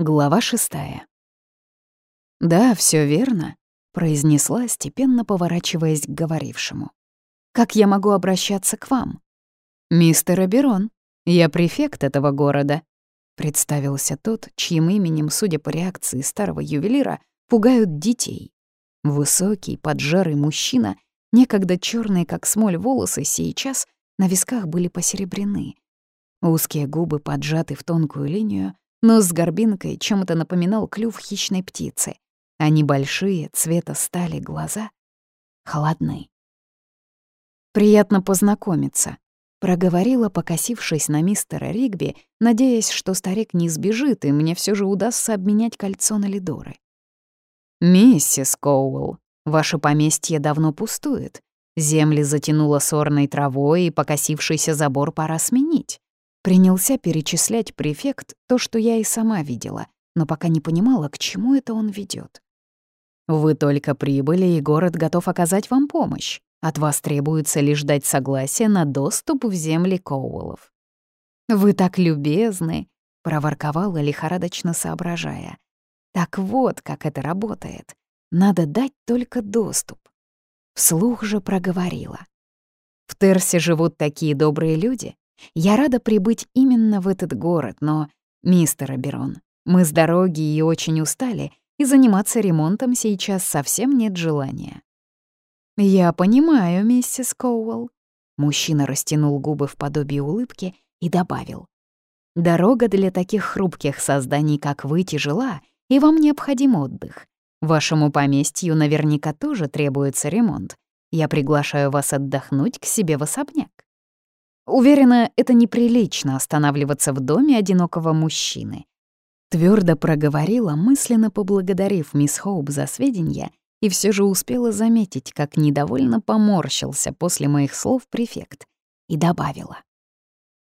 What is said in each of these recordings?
Глава шестая. «Да, все верно», — произнесла, степенно поворачиваясь к говорившему. «Как я могу обращаться к вам?» «Мистер Аберон, я префект этого города», — представился тот, чьим именем, судя по реакции старого ювелира, пугают детей. Высокий, поджарый мужчина, некогда черные, как смоль, волосы, сейчас на висках были посеребрены. Узкие губы поджаты в тонкую линию, Нос с горбинкой чем-то напоминал клюв хищной птицы, а небольшие, цвета стали глаза холодны. «Приятно познакомиться», — проговорила, покосившись на мистера Ригби, надеясь, что старик не сбежит, и мне все же удастся обменять кольцо на лидоры. «Миссис Коуэлл, ваше поместье давно пустует. Земли затянуло сорной травой, и покосившийся забор пора сменить. Принялся перечислять префект то, что я и сама видела, но пока не понимала, к чему это он ведет. «Вы только прибыли, и город готов оказать вам помощь. От вас требуется лишь дать согласие на доступ в земли Коуэллов». «Вы так любезны», — проворковала, лихорадочно соображая. «Так вот, как это работает. Надо дать только доступ». Вслух же проговорила. «В Терсе живут такие добрые люди, я рада прибыть именно в этот город, но, мистер Аберон, мы с дороги и очень устали, и заниматься ремонтом сейчас совсем нет желания». «Я понимаю, миссис Коуэлл». Мужчина растянул губы в подобии улыбки и добавил. «Дорога для таких хрупких созданий, как вы, тяжела, и вам необходим отдых. Вашему поместью наверняка тоже требуется ремонт. Я приглашаю вас отдохнуть к себе в особняк». Уверена, это неприлично останавливаться в доме одинокого мужчины. Твердо проговорила, мысленно поблагодарив мисс Хоуп за сведения, и все же успела заметить, как недовольно поморщился после моих слов префект, и добавила.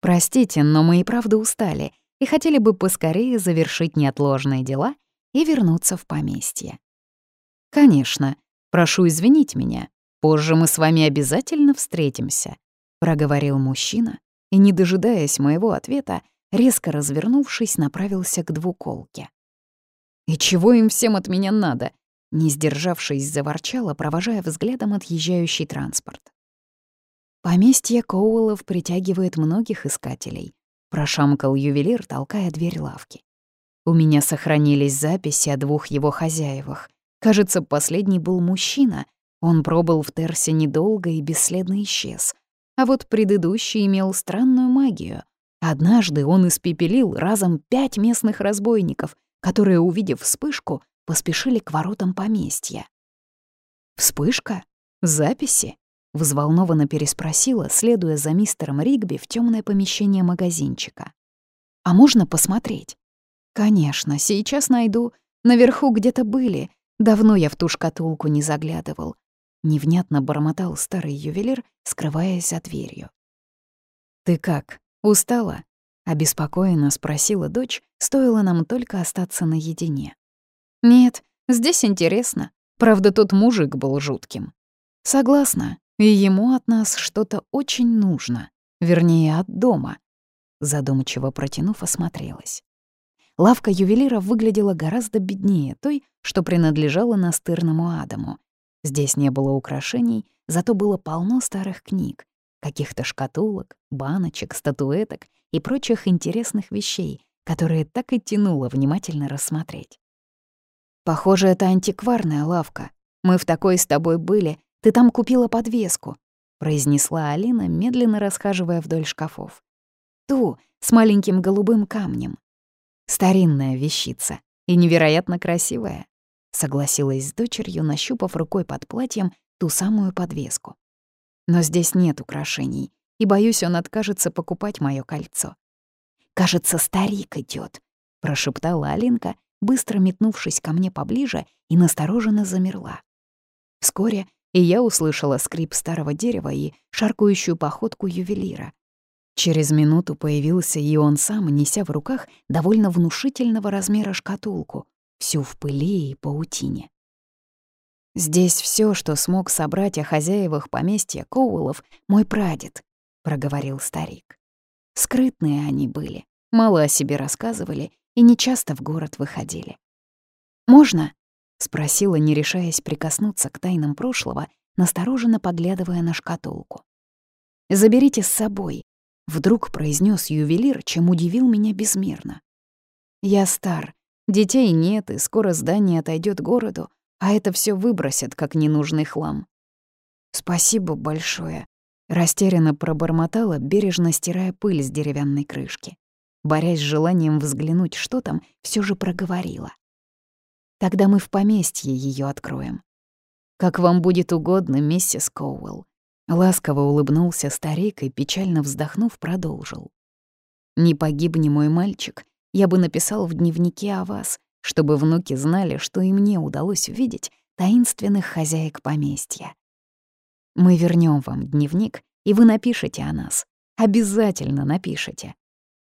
«Простите, но мы и правда устали и хотели бы поскорее завершить неотложные дела и вернуться в поместье». «Конечно, прошу извинить меня. Позже мы с вами обязательно встретимся», — проговорил мужчина и, не дожидаясь моего ответа, резко развернувшись, направился к двуколке. «И чего им всем от меня надо?» Не сдержавшись, заворчала, провожая взглядом отъезжающий транспорт. Поместье Коуэллов притягивает многих искателей. Прошамкал ювелир, толкая дверь лавки. У меня сохранились записи о двух его хозяевах. Кажется, последний был мужчина. Он пробыл в Терсе недолго и бесследно исчез. А вот предыдущий имел странную магию. Однажды он испепелил разом пять местных разбойников, которые, увидев вспышку, поспешили к воротам поместья. «Вспышка? Записи?» — взволнованно переспросила, следуя за мистером Ригби в темное помещение магазинчика. «А можно посмотреть?» «Конечно, сейчас найду. Наверху где-то были. Давно я в ту шкатулку не заглядывал. Невнятно бормотал старый ювелир, скрываясь за дверью. «Ты как, устала?» — обеспокоенно спросила дочь, стоило нам только остаться наедине. «Нет, здесь интересно. Правда, тот мужик был жутким». «Согласна, и ему от нас что-то очень нужно. Вернее, от дома». Задумчиво протянув, осмотрелась. Лавка ювелира выглядела гораздо беднее той, что принадлежала настырному Адаму. Здесь не было украшений, зато было полно старых книг, каких-то шкатулок, баночек, статуэток и прочих интересных вещей, которые так и тянуло внимательно рассмотреть. «Похоже, это антикварная лавка. Мы в такой с тобой были. Ты там купила подвеску», — произнесла Алина, медленно расхаживая вдоль шкафов. «Ту, с маленьким голубым камнем. Старинная вещица и невероятно красивая согласилась с дочерью, нащупав рукой под платьем ту самую подвеску. Но здесь нет украшений, и, боюсь, он откажется покупать мое кольцо. «Кажется, старик идет, прошептала Алинка, быстро метнувшись ко мне поближе и настороженно замерла. Вскоре и я услышала скрип старого дерева и шаркающую походку ювелира. Через минуту появился и он сам, неся в руках довольно внушительного размера шкатулку, всю в пыли и паутине. «Здесь все, что смог собрать о хозяевах поместья Коулов, мой прадед», — проговорил старик. Скрытные они были, мало о себе рассказывали и нечасто в город выходили. «Можно?» — спросила, не решаясь прикоснуться к тайнам прошлого, настороженно поглядывая на шкатулку. «Заберите с собой», — вдруг произнес ювелир, чем удивил меня безмерно. «Я стар, детей нет, и скоро здание отойдет городу, а это все выбросят, как ненужный хлам». «Спасибо большое», — растерянно пробормотала, бережно стирая пыль с деревянной крышки. Борясь с желанием взглянуть, что там, все же проговорила. «Тогда мы в поместье ее откроем». «Как вам будет угодно, миссис Коуэлл», Ласково улыбнулся старик и, печально вздохнув, продолжил. «Не погибни, мой мальчик, я бы написал в дневнике о вас, чтобы внуки знали, что и мне удалось увидеть таинственных хозяек поместья. Мы вернем вам дневник, и вы напишете о нас. Обязательно напишите».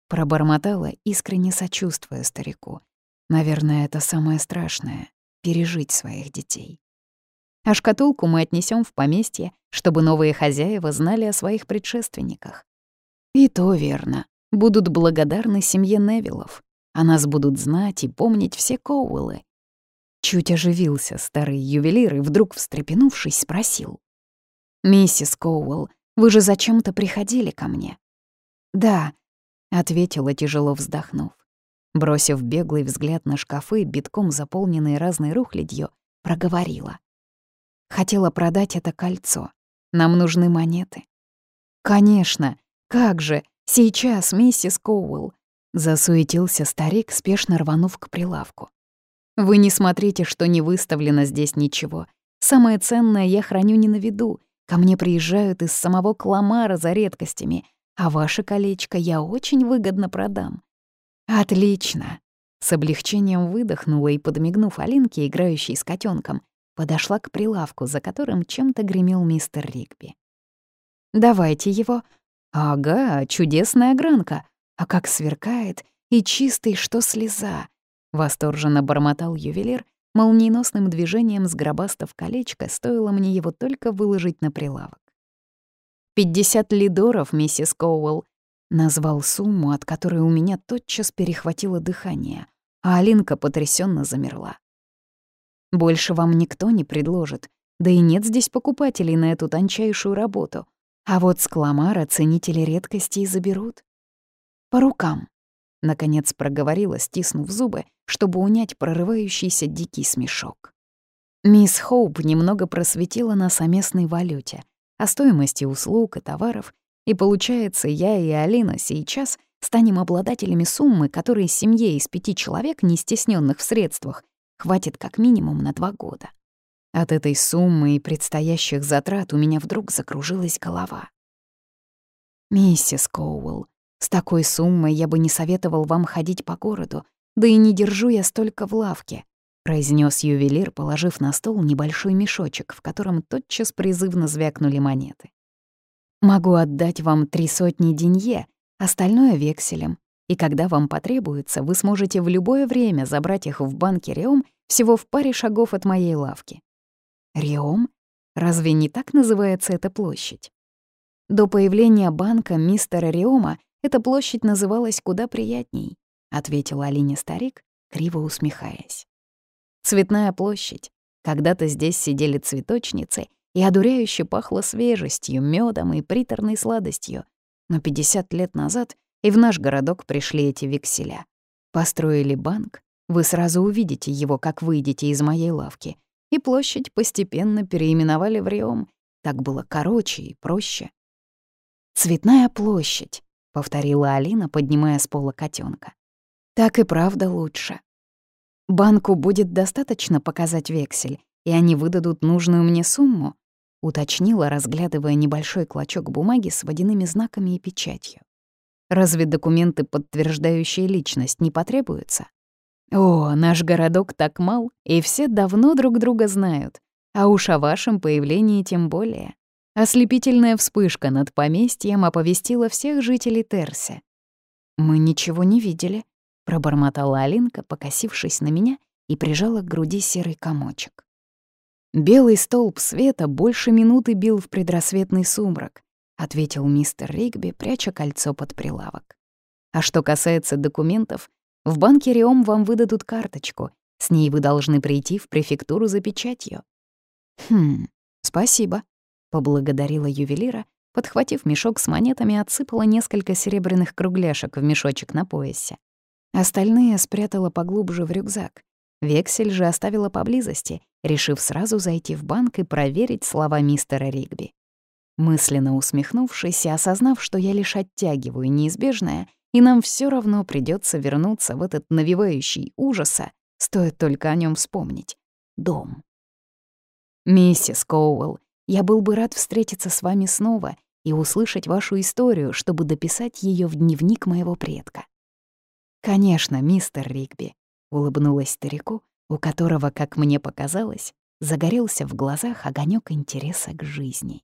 Пробормотала, искренне сочувствуя старику. Наверное, это самое страшное — пережить своих детей а шкатулку мы отнесем в поместье, чтобы новые хозяева знали о своих предшественниках. И то верно. Будут благодарны семье Невилов. О нас будут знать и помнить все Коуэллы. Чуть оживился старый ювелир и вдруг, встрепенувшись, спросил. «Миссис Коуэлл, вы же зачем-то приходили ко мне?» «Да», — ответила, тяжело вздохнув. Бросив беглый взгляд на шкафы, битком заполненные разной рухлядью, проговорила. Хотела продать это кольцо. Нам нужны монеты. Конечно, как же, сейчас, миссис Коуэлл. Засуетился старик, спешно рванув к прилавку. Вы не смотрите, что не выставлено здесь ничего. Самое ценное я храню не на виду. Ко мне приезжают из самого Кламара за редкостями, а ваше колечко я очень выгодно продам. Отлично. С облегчением выдохнула и, подмигнув Алинке, играющей с котенком, подошла к прилавку, за которым чем-то гремел мистер Ригби. «Давайте его». «Ага, чудесная гранка. А как сверкает, и чистый, что слеза!» Восторженно бормотал ювелир, молниеносным движением сгробастав колечко, стоило мне его только выложить на прилавок. «Пятьдесят лидоров, миссис Коуэлл», назвал сумму, от которой у меня тотчас перехватило дыхание, а Алинка потрясенно замерла. Больше вам никто не предложит, да и нет здесь покупателей на эту тончайшую работу. А вот с Кламара ценители редкостей заберут. По рукам. Наконец проговорила, стиснув зубы, чтобы унять прорывающийся дикий смешок. Мисс Хоуп немного просветила нас о местной валюте, о стоимости услуг и товаров, и получается, я и Алина сейчас станем обладателями суммы, которой семье из пяти человек, не стесненных в средствах, хватит как минимум на два года. От этой суммы и предстоящих затрат у меня вдруг закружилась голова. «Миссис Коуэлл, с такой суммой я бы не советовал вам ходить по городу, да и не держу я столько в лавке», произнес ювелир, положив на стол небольшой мешочек, в котором тотчас призывно звякнули монеты. «Могу отдать вам три сотни денье, остальное векселем, и когда вам потребуется, вы сможете в любое время забрать их в банке Риом всего в паре шагов от моей лавки. Риом? Разве не так называется эта площадь? До появления банка мистера Риома эта площадь называлась куда приятней, ответил Алине старик, криво усмехаясь. Цветная площадь. Когда-то здесь сидели цветочницы, и одуряюще пахло свежестью, медом и приторной сладостью. Но 50 лет назад и в наш городок пришли эти векселя. Построили банк, вы сразу увидите его, как выйдете из моей лавки. И площадь постепенно переименовали в Риом. Так было короче и проще. «Цветная площадь», — повторила Алина, поднимая с пола котенка. «Так и правда лучше. Банку будет достаточно показать вексель, и они выдадут нужную мне сумму», — уточнила, разглядывая небольшой клочок бумаги с водяными знаками и печатью. Разве документы, подтверждающие личность, не потребуются? О, наш городок так мал, и все давно друг друга знают. А уж о вашем появлении тем более. Ослепительная вспышка над поместьем оповестила всех жителей Терси. «Мы ничего не видели», — пробормотала Алинка, покосившись на меня и прижала к груди серый комочек. Белый столб света больше минуты бил в предрассветный сумрак, — ответил мистер Ригби, пряча кольцо под прилавок. «А что касается документов, В банке Риом вам выдадут карточку. С ней вы должны прийти в префектуру за печатью». «Хм, спасибо», — поблагодарила ювелира, подхватив мешок с монетами, отсыпала несколько серебряных кругляшек в мешочек на поясе. Остальные спрятала поглубже в рюкзак. Вексель же оставила поблизости, решив сразу зайти в банк и проверить слова мистера Ригби. Мысленно усмехнувшись и осознав, что я лишь оттягиваю неизбежное, и нам все равно придется вернуться в этот навевающий ужаса, стоит только о нем вспомнить. Дом. «Миссис Коуэлл, я был бы рад встретиться с вами снова и услышать вашу историю, чтобы дописать ее в дневник моего предка». «Конечно, мистер Ригби», — улыбнулась старику, у которого, как мне показалось, загорелся в глазах огонек интереса к жизни.